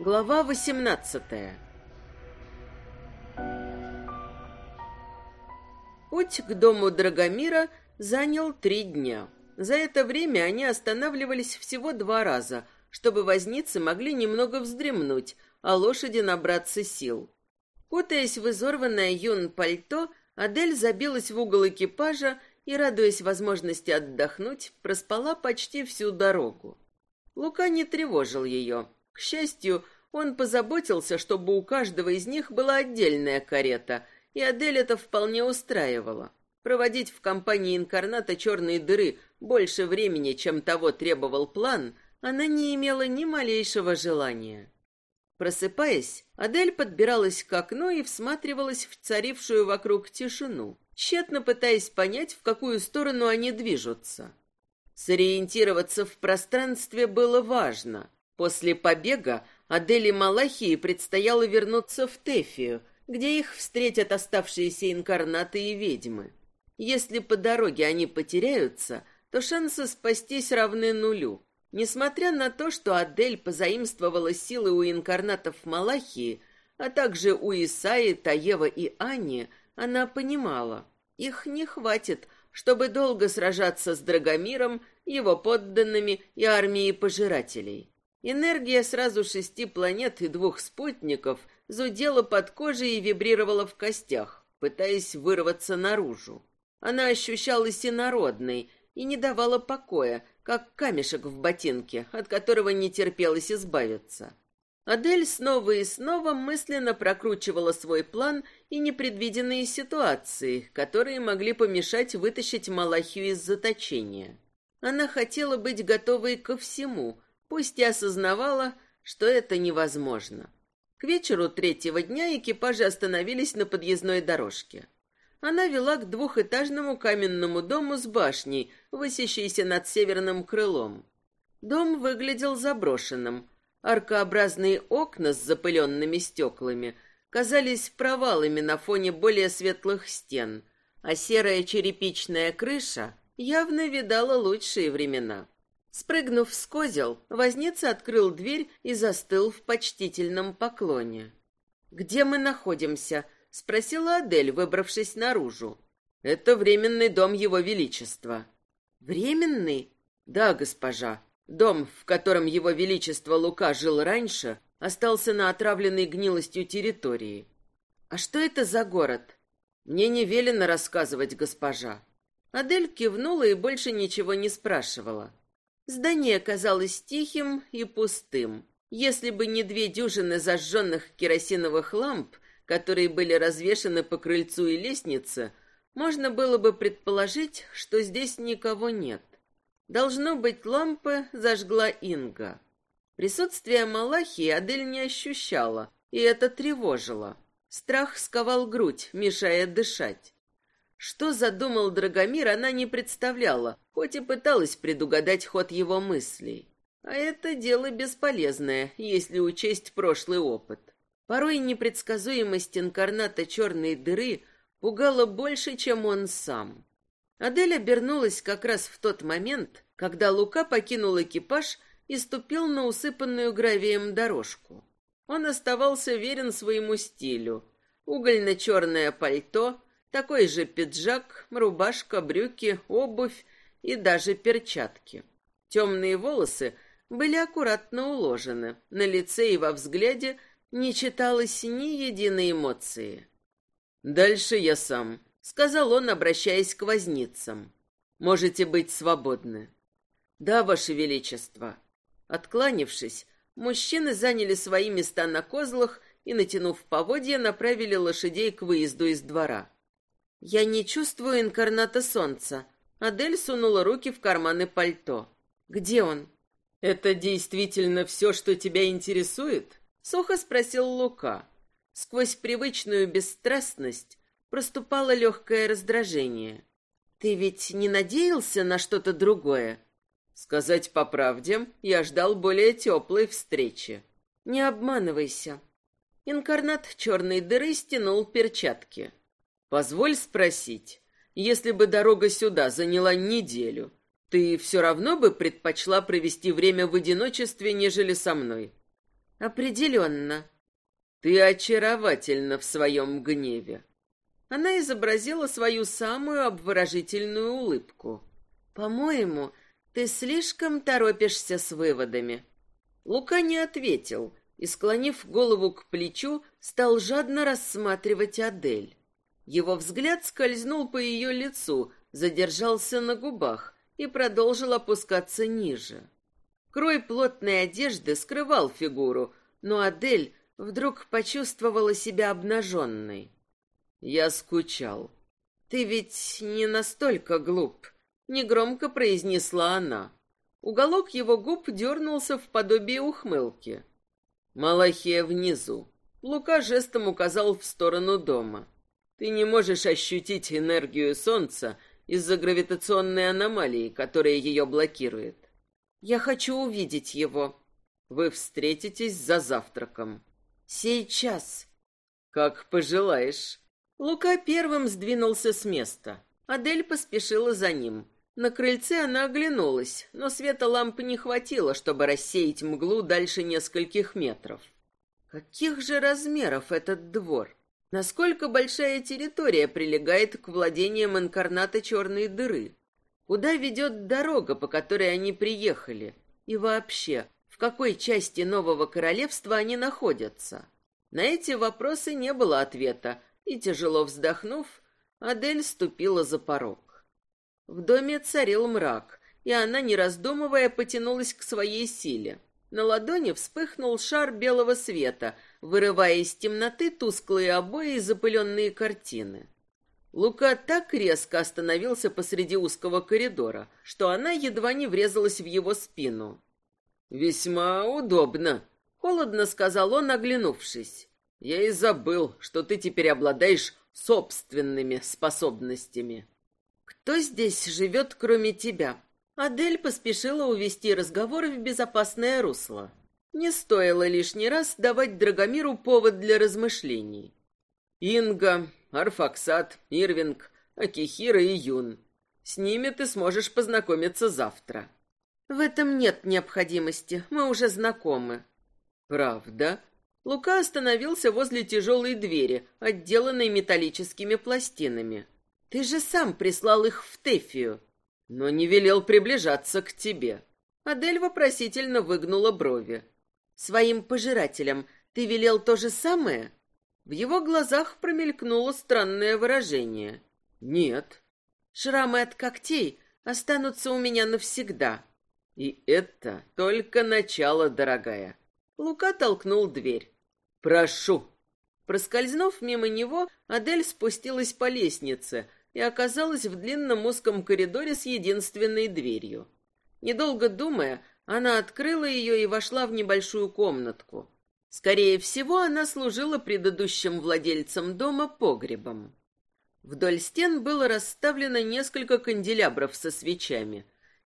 Глава 18 Путь к дому Драгомира занял три дня. За это время они останавливались всего два раза, чтобы возницы могли немного вздремнуть, а лошади набраться сил. Кутаясь в изорванное юн пальто, Адель забилась в угол экипажа и, радуясь возможности отдохнуть, проспала почти всю дорогу. Лука не тревожил ее. К счастью, он позаботился, чтобы у каждого из них была отдельная карета, и Адель это вполне устраивала. Проводить в компании инкарната черной дыры больше времени, чем того требовал план, она не имела ни малейшего желания. Просыпаясь, Адель подбиралась к окну и всматривалась в царившую вокруг тишину, тщетно пытаясь понять, в какую сторону они движутся. Сориентироваться в пространстве было важно. После побега Адели Малахии предстояло вернуться в Тефию, где их встретят оставшиеся инкарнаты и ведьмы. Если по дороге они потеряются, то шансы спастись равны нулю. Несмотря на то, что Адель позаимствовала силы у инкарнатов Малахии, а также у Исаи, Таева и Ани, она понимала, их не хватит, чтобы долго сражаться с Драгомиром, его подданными и армией пожирателей. Энергия сразу шести планет и двух спутников зудела под кожей и вибрировала в костях, пытаясь вырваться наружу. Она ощущалась инородной и не давала покоя, как камешек в ботинке, от которого не терпелось избавиться. Адель снова и снова мысленно прокручивала свой план и непредвиденные ситуации, которые могли помешать вытащить Малахию из заточения. Она хотела быть готовой ко всему, пусть и осознавала, что это невозможно. К вечеру третьего дня экипажи остановились на подъездной дорожке. Она вела к двухэтажному каменному дому с башней, высящейся над северным крылом. Дом выглядел заброшенным. Аркообразные окна с запыленными стеклами казались провалами на фоне более светлых стен, а серая черепичная крыша явно видала лучшие времена. Спрыгнув с козел, возница открыл дверь и застыл в почтительном поклоне. «Где мы находимся?» — спросила Адель, выбравшись наружу. «Это временный дом Его Величества». «Временный?» «Да, госпожа. Дом, в котором Его Величество Лука жил раньше, остался на отравленной гнилостью территории». «А что это за город?» «Мне не велено рассказывать, госпожа». Адель кивнула и больше ничего не спрашивала. Здание казалось тихим и пустым. Если бы не две дюжины зажженных керосиновых ламп, которые были развешаны по крыльцу и лестнице, можно было бы предположить, что здесь никого нет. Должно быть, лампы зажгла Инга. Присутствие Малахи Адель не ощущала, и это тревожило. Страх сковал грудь, мешая дышать. Что задумал Драгомир, она не представляла, хоть и пыталась предугадать ход его мыслей. А это дело бесполезное, если учесть прошлый опыт. Порой непредсказуемость инкарната черной дыры пугала больше, чем он сам. Адель обернулась как раз в тот момент, когда Лука покинул экипаж и ступил на усыпанную гравием дорожку. Он оставался верен своему стилю. Угольно-черное пальто, такой же пиджак, рубашка, брюки, обувь и даже перчатки. Темные волосы были аккуратно уложены. На лице и во взгляде не читалось ни единой эмоции. «Дальше я сам», — сказал он, обращаясь к возницам. «Можете быть свободны». «Да, Ваше Величество». Откланившись, мужчины заняли свои места на козлах и, натянув поводья, направили лошадей к выезду из двора. «Я не чувствую инкарната солнца». Адель сунула руки в карманы пальто. «Где он?» «Это действительно все, что тебя интересует?» Сухо спросил Лука. Сквозь привычную бесстрастность проступало легкое раздражение. «Ты ведь не надеялся на что-то другое?» «Сказать по правде, я ждал более теплой встречи». «Не обманывайся». Инкарнат черной дыры стянул перчатки. «Позволь спросить, если бы дорога сюда заняла неделю, ты все равно бы предпочла провести время в одиночестве, нежели со мной?» Определенно. Ты очаровательна в своем гневе. Она изобразила свою самую обворожительную улыбку. По-моему, ты слишком торопишься с выводами. Лука не ответил и, склонив голову к плечу, стал жадно рассматривать Адель. Его взгляд скользнул по ее лицу, задержался на губах и продолжил опускаться ниже. Крой плотной одежды скрывал фигуру, но Адель вдруг почувствовала себя обнаженной. «Я скучал». «Ты ведь не настолько глуп», — негромко произнесла она. Уголок его губ дернулся в подобие ухмылки. «Малахия внизу». Лука жестом указал в сторону дома. «Ты не можешь ощутить энергию солнца из-за гравитационной аномалии, которая ее блокирует. Я хочу увидеть его. Вы встретитесь за завтраком. Сейчас. Как пожелаешь. Лука первым сдвинулся с места. Адель поспешила за ним. На крыльце она оглянулась, но света лампы не хватило, чтобы рассеять мглу дальше нескольких метров. Каких же размеров этот двор? Насколько большая территория прилегает к владениям инкарната черной дыры? Куда ведет дорога, по которой они приехали? И вообще, в какой части нового королевства они находятся? На эти вопросы не было ответа, и, тяжело вздохнув, Адель ступила за порог. В доме царил мрак, и она, не раздумывая, потянулась к своей силе. На ладони вспыхнул шар белого света, вырывая из темноты тусклые обои и запыленные картины. Лука так резко остановился посреди узкого коридора, что она едва не врезалась в его спину. «Весьма удобно», — холодно сказал он, оглянувшись. «Я и забыл, что ты теперь обладаешь собственными способностями». Кто здесь живет, кроме тебя? Адель поспешила увести разговор в безопасное русло. Не стоило лишний раз давать Драгомиру повод для размышлений. Инга, Арфаксат, Ирвинг, Акихира и Юн. С ними ты сможешь познакомиться завтра. В этом нет необходимости, мы уже знакомы. Правда? Лука остановился возле тяжелой двери, отделанной металлическими пластинами. Ты же сам прислал их в Тефию, но не велел приближаться к тебе. Адель вопросительно выгнула брови. Своим пожирателям ты велел то же самое? В его глазах промелькнуло странное выражение. Нет. Шрамы от когтей останутся у меня навсегда. И это только начало, дорогая. Лука толкнул дверь. Прошу. Проскользнув мимо него, Адель спустилась по лестнице, и оказалась в длинном узком коридоре с единственной дверью. Недолго думая, она открыла ее и вошла в небольшую комнатку. Скорее всего, она служила предыдущим владельцам дома погребом. Вдоль стен было расставлено несколько канделябров со свечами,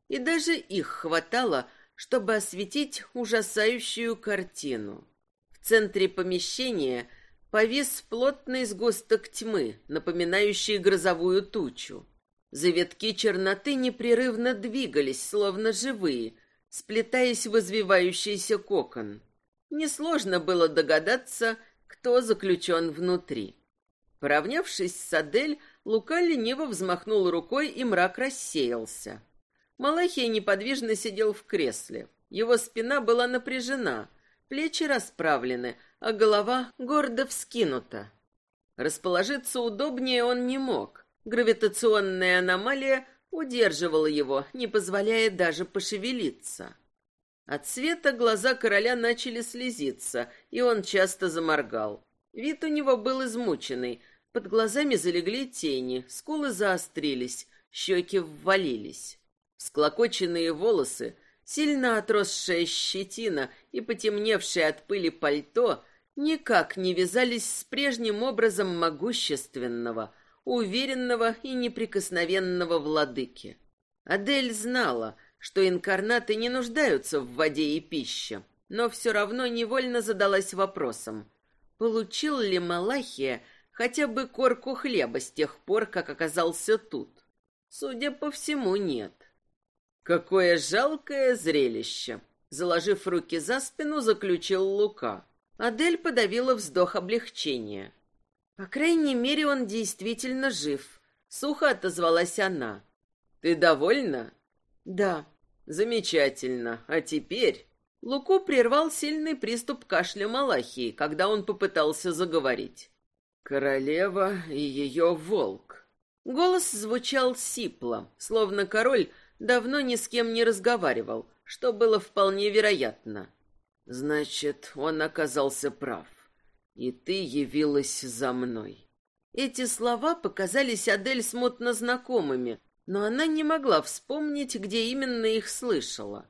и даже их хватало, чтобы осветить ужасающую картину. В центре помещения – повис плотный сгусток тьмы, напоминающий грозовую тучу. Завитки черноты непрерывно двигались, словно живые, сплетаясь в извивающийся кокон. Несложно было догадаться, кто заключен внутри. Поравнявшись с Адель, Лука лениво взмахнул рукой, и мрак рассеялся. Малахия неподвижно сидел в кресле. Его спина была напряжена, плечи расправлены, а голова гордо вскинута. Расположиться удобнее он не мог. Гравитационная аномалия удерживала его, не позволяя даже пошевелиться. От света глаза короля начали слезиться, и он часто заморгал. Вид у него был измученный, под глазами залегли тени, скулы заострились, щеки ввалились. Всклокоченные волосы, сильно отросшая щетина и потемневшее от пыли пальто никак не вязались с прежним образом могущественного, уверенного и неприкосновенного владыки. Адель знала, что инкарнаты не нуждаются в воде и пище, но все равно невольно задалась вопросом, получил ли Малахия хотя бы корку хлеба с тех пор, как оказался тут. Судя по всему, нет. Какое жалкое зрелище! Заложив руки за спину, заключил Лука. Адель подавила вздох облегчения. По крайней мере, он действительно жив. Сухо отозвалась она. Ты довольна? Да. Замечательно. А теперь... Луку прервал сильный приступ кашля Малахии, когда он попытался заговорить. Королева и ее волк. Голос звучал сипло, словно король давно ни с кем не разговаривал, что было вполне вероятно. Значит, он оказался прав. И ты явилась за мной. Эти слова показались Адель смутно знакомыми, но она не могла вспомнить, где именно их слышала.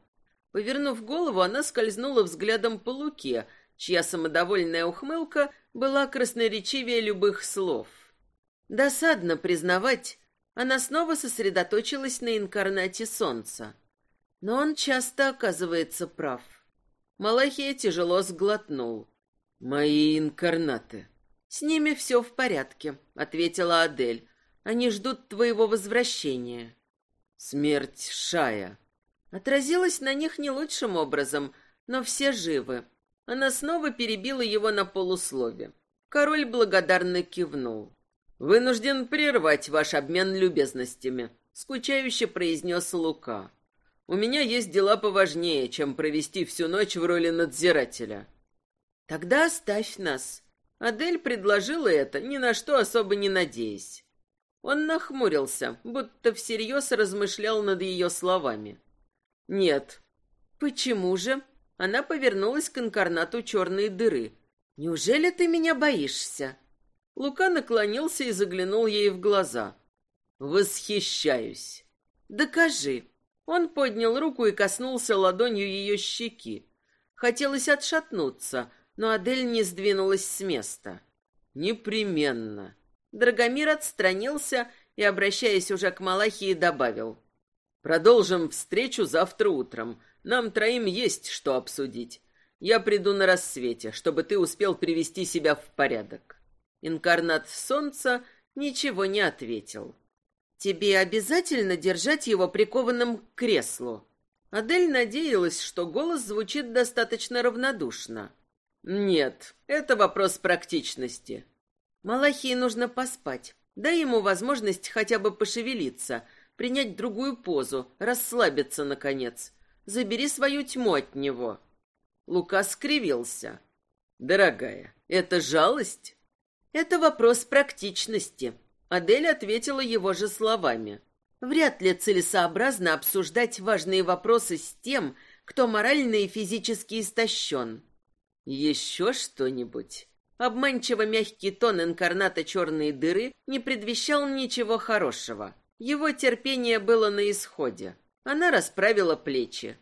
Повернув голову, она скользнула взглядом по Луке, чья самодовольная ухмылка была красноречивее любых слов. Досадно признавать, она снова сосредоточилась на инкарнате солнца. Но он часто оказывается прав. Малахия тяжело сглотнул. «Мои инкарнаты». «С ними все в порядке», — ответила Адель. «Они ждут твоего возвращения». «Смерть Шая». Отразилась на них не лучшим образом, но все живы. Она снова перебила его на полуслове. Король благодарно кивнул. «Вынужден прервать ваш обмен любезностями», — скучающе произнес Лука. У меня есть дела поважнее, чем провести всю ночь в роли надзирателя. Тогда оставь нас. Адель предложила это, ни на что особо не надеясь. Он нахмурился, будто всерьез размышлял над ее словами. Нет. Почему же? Она повернулась к инкарнату черной дыры. Неужели ты меня боишься? Лука наклонился и заглянул ей в глаза. Восхищаюсь. Докажи. Он поднял руку и коснулся ладонью ее щеки. Хотелось отшатнуться, но Адель не сдвинулась с места. «Непременно». Драгомир отстранился и, обращаясь уже к Малахии, добавил. «Продолжим встречу завтра утром. Нам троим есть что обсудить. Я приду на рассвете, чтобы ты успел привести себя в порядок». Инкарнат солнца ничего не ответил. Тебе обязательно держать его прикованным к креслу. Адель надеялась, что голос звучит достаточно равнодушно. Нет, это вопрос практичности. Малахии нужно поспать. Дай ему возможность хотя бы пошевелиться, принять другую позу, расслабиться наконец. Забери свою тьму от него. Лука скривился. Дорогая, это жалость? Это вопрос практичности. Адель ответила его же словами. Вряд ли целесообразно обсуждать важные вопросы с тем, кто морально и физически истощен. Еще что-нибудь? Обманчиво мягкий тон инкарната черной дыры не предвещал ничего хорошего. Его терпение было на исходе. Она расправила плечи.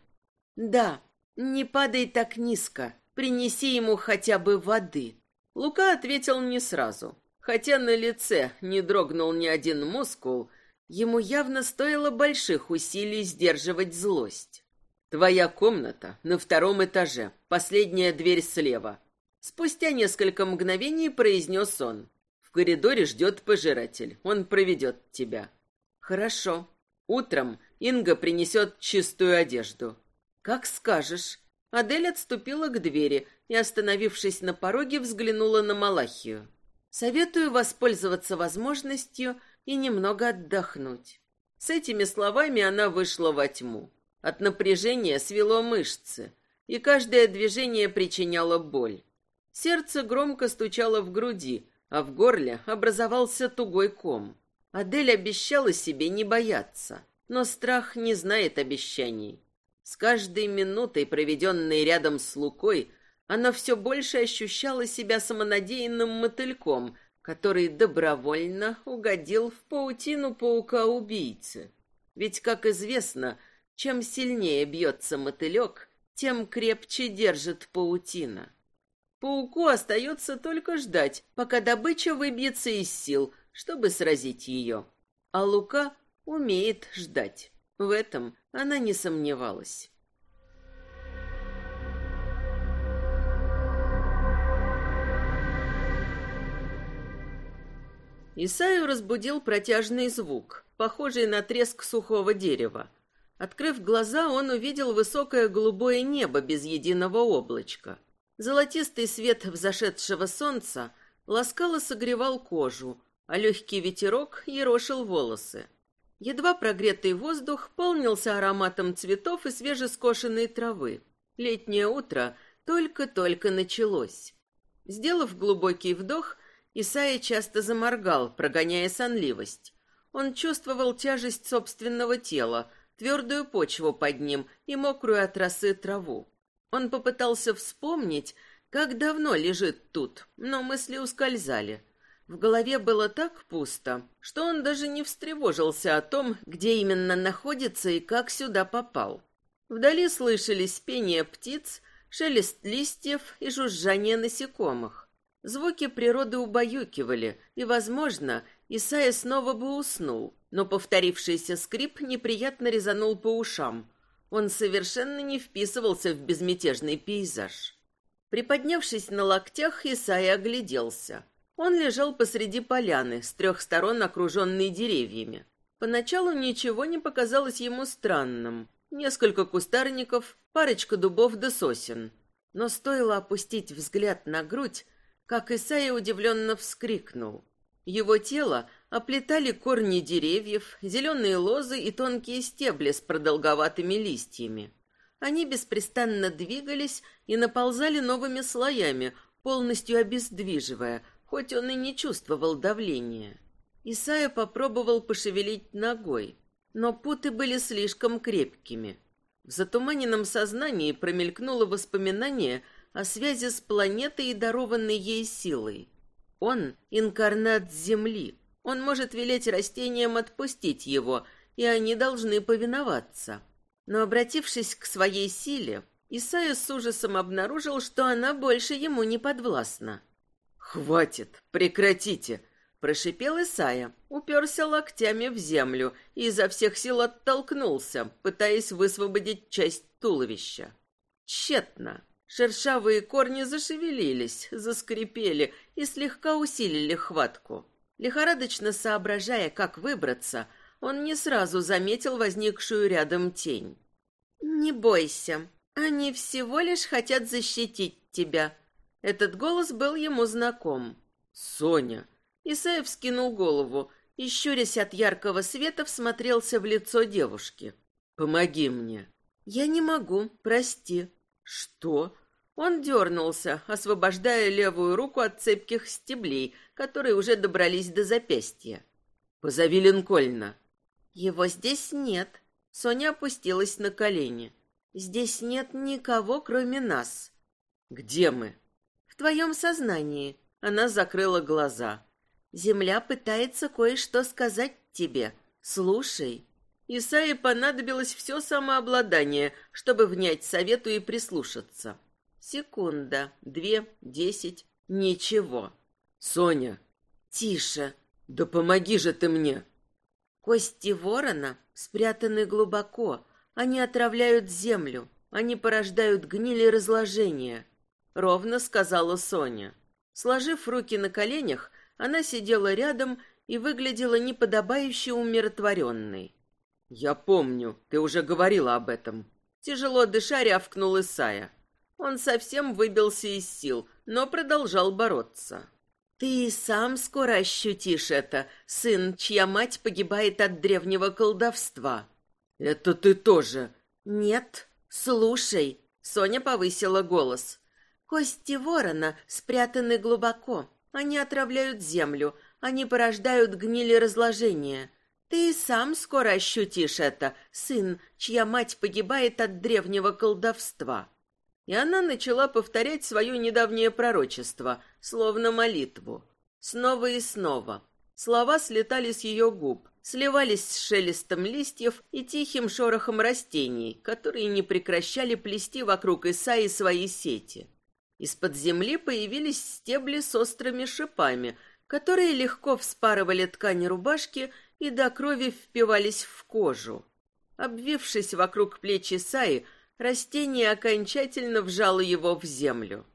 «Да, не падай так низко. Принеси ему хотя бы воды». Лука ответил не сразу. Хотя на лице не дрогнул ни один мускул, ему явно стоило больших усилий сдерживать злость. «Твоя комната на втором этаже, последняя дверь слева». Спустя несколько мгновений произнес он. «В коридоре ждет пожиратель, он проведет тебя». «Хорошо. Утром Инга принесет чистую одежду». «Как скажешь». Адель отступила к двери и, остановившись на пороге, взглянула на Малахию. Советую воспользоваться возможностью и немного отдохнуть. С этими словами она вышла во тьму. От напряжения свело мышцы, и каждое движение причиняло боль. Сердце громко стучало в груди, а в горле образовался тугой ком. Адель обещала себе не бояться, но страх не знает обещаний. С каждой минутой, проведенной рядом с Лукой, она все больше ощущала себя самонадеянным мотыльком, который добровольно угодил в паутину паука-убийцы. Ведь, как известно, чем сильнее бьется мотылек, тем крепче держит паутина. Пауку остается только ждать, пока добыча выбьется из сил, чтобы сразить ее. А Лука умеет ждать. В этом она не сомневалась. Исаю разбудил протяжный звук, похожий на треск сухого дерева. Открыв глаза, он увидел высокое голубое небо без единого облачка. Золотистый свет взошедшего солнца ласкал и согревал кожу, а легкий ветерок ерошил волосы. Едва прогретый воздух полнился ароматом цветов и свежескошенной травы. Летнее утро только-только началось. Сделав глубокий вдох, Исайя часто заморгал, прогоняя сонливость. Он чувствовал тяжесть собственного тела, твердую почву под ним и мокрую от росы траву. Он попытался вспомнить, как давно лежит тут, но мысли ускользали. В голове было так пусто, что он даже не встревожился о том, где именно находится и как сюда попал. Вдали слышались пение птиц, шелест листьев и жужжание насекомых. Звуки природы убаюкивали, и, возможно, Исайя снова бы уснул, но повторившийся скрип неприятно резанул по ушам. Он совершенно не вписывался в безмятежный пейзаж. Приподнявшись на локтях, Исайя огляделся. Он лежал посреди поляны, с трех сторон окруженной деревьями. Поначалу ничего не показалось ему странным. Несколько кустарников, парочка дубов да сосен. Но стоило опустить взгляд на грудь, как Исайя удивленно вскрикнул. Его тело оплетали корни деревьев, зеленые лозы и тонкие стебли с продолговатыми листьями. Они беспрестанно двигались и наползали новыми слоями, полностью обездвиживая, хоть он и не чувствовал давления. Исайя попробовал пошевелить ногой, но путы были слишком крепкими. В затуманенном сознании промелькнуло воспоминание о связи с планетой и дарованной ей силой. Он — инкарнат Земли. Он может велеть растениям отпустить его, и они должны повиноваться. Но, обратившись к своей силе, Исайя с ужасом обнаружил, что она больше ему не подвластна. «Хватит! Прекратите!» — прошипел Исайя, уперся локтями в землю и изо всех сил оттолкнулся, пытаясь высвободить часть туловища. Тщетно. Шершавые корни зашевелились, заскрипели и слегка усилили хватку. Лихорадочно соображая, как выбраться, он не сразу заметил возникшую рядом тень. «Не бойся, они всего лишь хотят защитить тебя». Этот голос был ему знаком. «Соня!» Исаев скинул голову и, щурясь от яркого света, всмотрелся в лицо девушки. «Помоги мне». «Я не могу, прости». «Что?» Он дернулся, освобождая левую руку от цепких стеблей, которые уже добрались до запястья. «Позови Линкольна». «Его здесь нет». Соня опустилась на колени. «Здесь нет никого, кроме нас». «Где мы?» «В твоем сознании». Она закрыла глаза. «Земля пытается кое-что сказать тебе. Слушай». Исае понадобилось все самообладание, чтобы внять совету и прислушаться. Секунда, две, десять, ничего. Соня. Тише. Да помоги же ты мне. Кости ворона спрятаны глубоко. Они отравляют землю. Они порождают гниль и разложение. Ровно сказала Соня. Сложив руки на коленях, она сидела рядом и выглядела неподобающе умиротворенной. «Я помню, ты уже говорила об этом». Тяжело дыша рявкнул Исая. Он совсем выбился из сил, но продолжал бороться. «Ты сам скоро ощутишь это, сын, чья мать погибает от древнего колдовства». «Это ты тоже». «Нет, слушай», — Соня повысила голос. «Кости ворона спрятаны глубоко. Они отравляют землю, они порождают гнили разложения. Ты сам скоро ощутишь это, сын, чья мать погибает от древнего колдовства» и она начала повторять свое недавнее пророчество, словно молитву. Снова и снова. Слова слетали с ее губ, сливались с шелестом листьев и тихим шорохом растений, которые не прекращали плести вокруг Исаи свои сети. Из-под земли появились стебли с острыми шипами, которые легко вспарывали ткань рубашки и до крови впивались в кожу. Обвившись вокруг плеч Исаи, Растение окончательно вжало его в землю.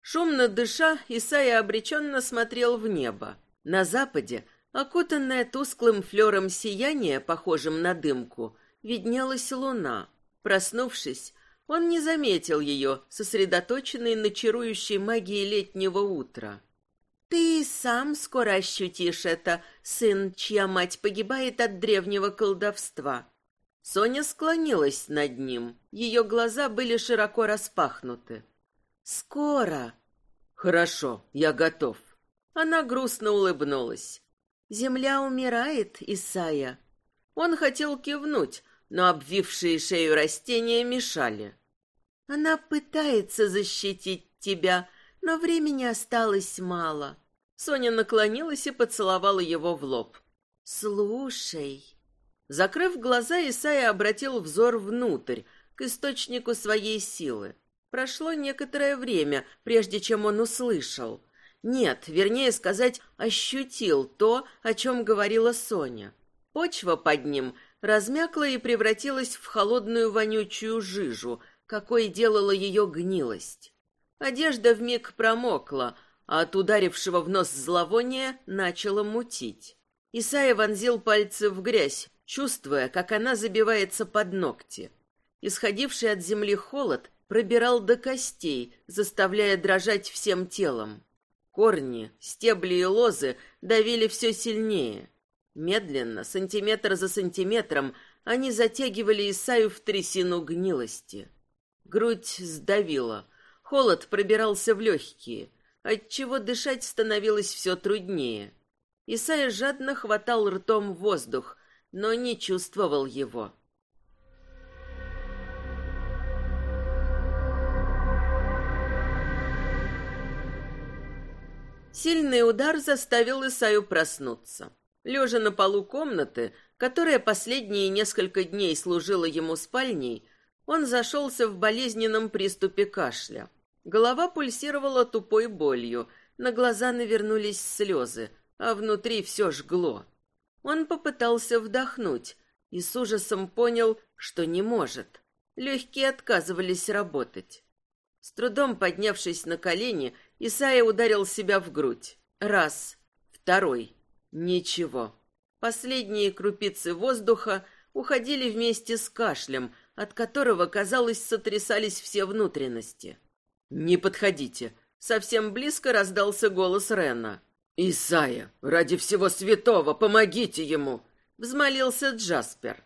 Шумно дыша, Исайя обреченно смотрел в небо. На западе, окутанное тусклым флером сияния, похожим на дымку, виднелась луна. Проснувшись, он не заметил ее, сосредоточенной на чарующей магии летнего утра. «Ты сам скоро ощутишь это, сын, чья мать погибает от древнего колдовства». Соня склонилась над ним. Ее глаза были широко распахнуты. «Скоро». «Хорошо, я готов». Она грустно улыбнулась. «Земля умирает, Исая». Он хотел кивнуть, но обвившие шею растения мешали. Она пытается защитить тебя, но времени осталось мало. Соня наклонилась и поцеловала его в лоб. Слушай. Закрыв глаза, Исайя обратил взор внутрь, к источнику своей силы. Прошло некоторое время, прежде чем он услышал. Нет, вернее сказать, ощутил то, о чем говорила Соня. Почва под ним размякла и превратилась в холодную вонючую жижу, какой делала ее гнилость. Одежда вмиг промокла, а от ударившего в нос зловония начала мутить. Исайя вонзил пальцы в грязь, чувствуя, как она забивается под ногти. Исходивший от земли холод пробирал до костей, заставляя дрожать всем телом. Корни, стебли и лозы давили все сильнее. Медленно, сантиметр за сантиметром, они затягивали Исаю в трясину гнилости. Грудь сдавила, холод пробирался в легкие, отчего дышать становилось все труднее. Исайя жадно хватал ртом воздух, но не чувствовал его. Сильный удар заставил Исаю проснуться. Лежа на полу комнаты, которая последние несколько дней служила ему спальней, он зашелся в болезненном приступе кашля. Голова пульсировала тупой болью, на глаза навернулись слезы, а внутри все жгло. Он попытался вдохнуть и с ужасом понял, что не может. Легкие отказывались работать. С трудом поднявшись на колени, Исайя ударил себя в грудь. Раз, второй, Ничего. Последние крупицы воздуха уходили вместе с кашлем, от которого, казалось, сотрясались все внутренности. «Не подходите!» Совсем близко раздался голос Рена. «Исайя, ради всего святого, помогите ему!» Взмолился Джаспер.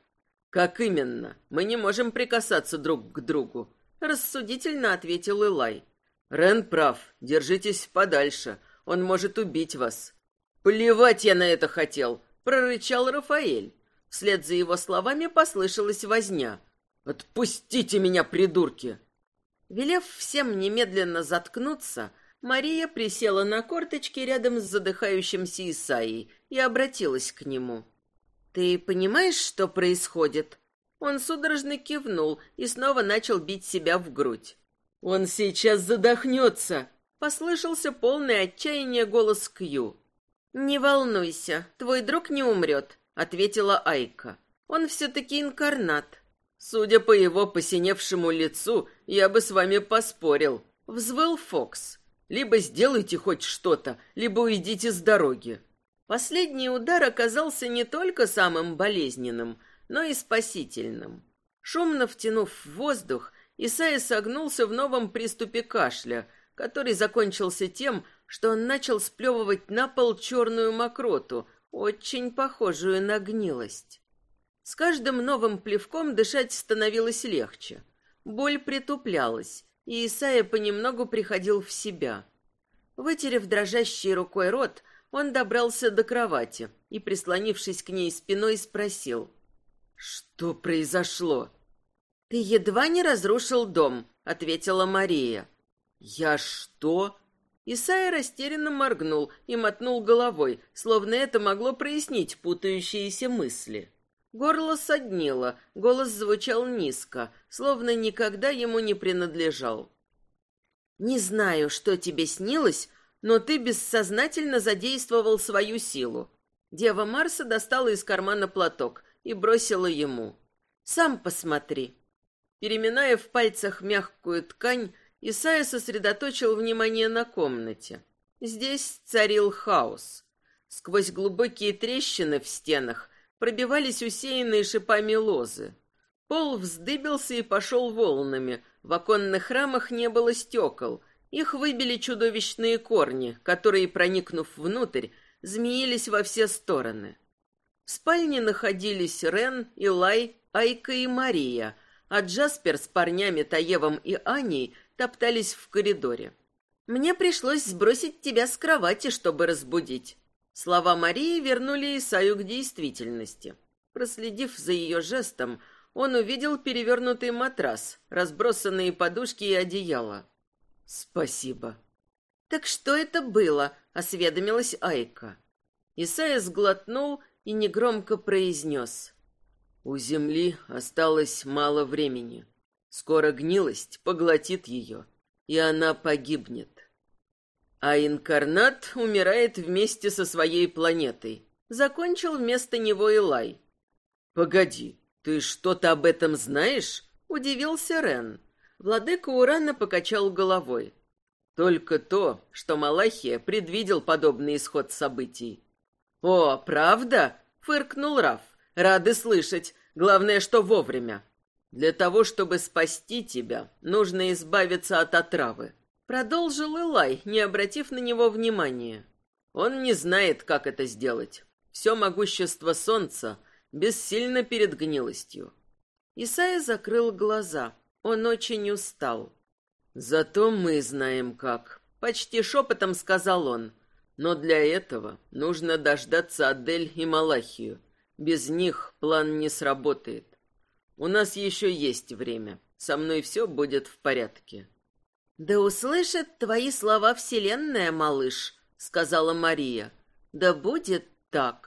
«Как именно? Мы не можем прикасаться друг к другу», рассудительно ответил Илай. «Рен прав. Держитесь подальше. Он может убить вас. «Плевать я на это хотел!» — прорычал Рафаэль. Вслед за его словами послышалась возня. «Отпустите меня, придурки!» Велев всем немедленно заткнуться, Мария присела на корточки рядом с задыхающимся Исаией и обратилась к нему. «Ты понимаешь, что происходит?» Он судорожно кивнул и снова начал бить себя в грудь. «Он сейчас задохнется!» — послышался полный отчаяния голос Кью. «Не волнуйся, твой друг не умрет», — ответила Айка. «Он все-таки инкарнат». «Судя по его посиневшему лицу, я бы с вами поспорил», — взвыл Фокс. «Либо сделайте хоть что-то, либо уйдите с дороги». Последний удар оказался не только самым болезненным, но и спасительным. Шумно втянув воздух, Исайя согнулся в новом приступе кашля, который закончился тем, что он начал сплевывать на пол черную мокроту, очень похожую на гнилость. С каждым новым плевком дышать становилось легче. Боль притуплялась, и Исайя понемногу приходил в себя. Вытерев дрожащей рукой рот, он добрался до кровати и, прислонившись к ней спиной, спросил. «Что произошло?» «Ты едва не разрушил дом», — ответила Мария. «Я что?» Исайя растерянно моргнул и мотнул головой, словно это могло прояснить путающиеся мысли. Горло соднило, голос звучал низко, словно никогда ему не принадлежал. «Не знаю, что тебе снилось, но ты бессознательно задействовал свою силу». Дева Марса достала из кармана платок и бросила ему. «Сам посмотри». Переминая в пальцах мягкую ткань, Исайя сосредоточил внимание на комнате. Здесь царил хаос. Сквозь глубокие трещины в стенах пробивались усеянные шипами лозы. Пол вздыбился и пошел волнами. В оконных рамах не было стекол. Их выбили чудовищные корни, которые, проникнув внутрь, змеились во все стороны. В спальне находились Рен, Илай, Айка и Мария, а Джаспер с парнями Таевом и Аней топтались в коридоре. «Мне пришлось сбросить тебя с кровати, чтобы разбудить». Слова Марии вернули Исаю к действительности. Проследив за ее жестом, он увидел перевернутый матрас, разбросанные подушки и одеяло. «Спасибо». «Так что это было?» — осведомилась Айка. Исайя сглотнул и негромко произнес. «У земли осталось мало времени. Скоро гнилость поглотит ее, и она погибнет. А инкарнат умирает вместе со своей планетой. Закончил вместо него Илай. «Погоди, «Ты что-то об этом знаешь?» — удивился Рен. Владыка Урана покачал головой. «Только то, что Малахия предвидел подобный исход событий». «О, правда?» — фыркнул Раф. «Рады слышать. Главное, что вовремя. Для того, чтобы спасти тебя, нужно избавиться от отравы». Продолжил Илай, не обратив на него внимания. Он не знает, как это сделать. Все могущество солнца бессильно перед гнилостью. Исайя закрыл глаза. Он очень устал. «Зато мы знаем как», — почти шепотом сказал он. «Но для этого нужно дождаться Адель и Малахию. Без них план не сработает. У нас еще есть время. Со мной все будет в порядке». «Да услышит твои слова Вселенная, малыш», — сказала Мария. «Да будет так».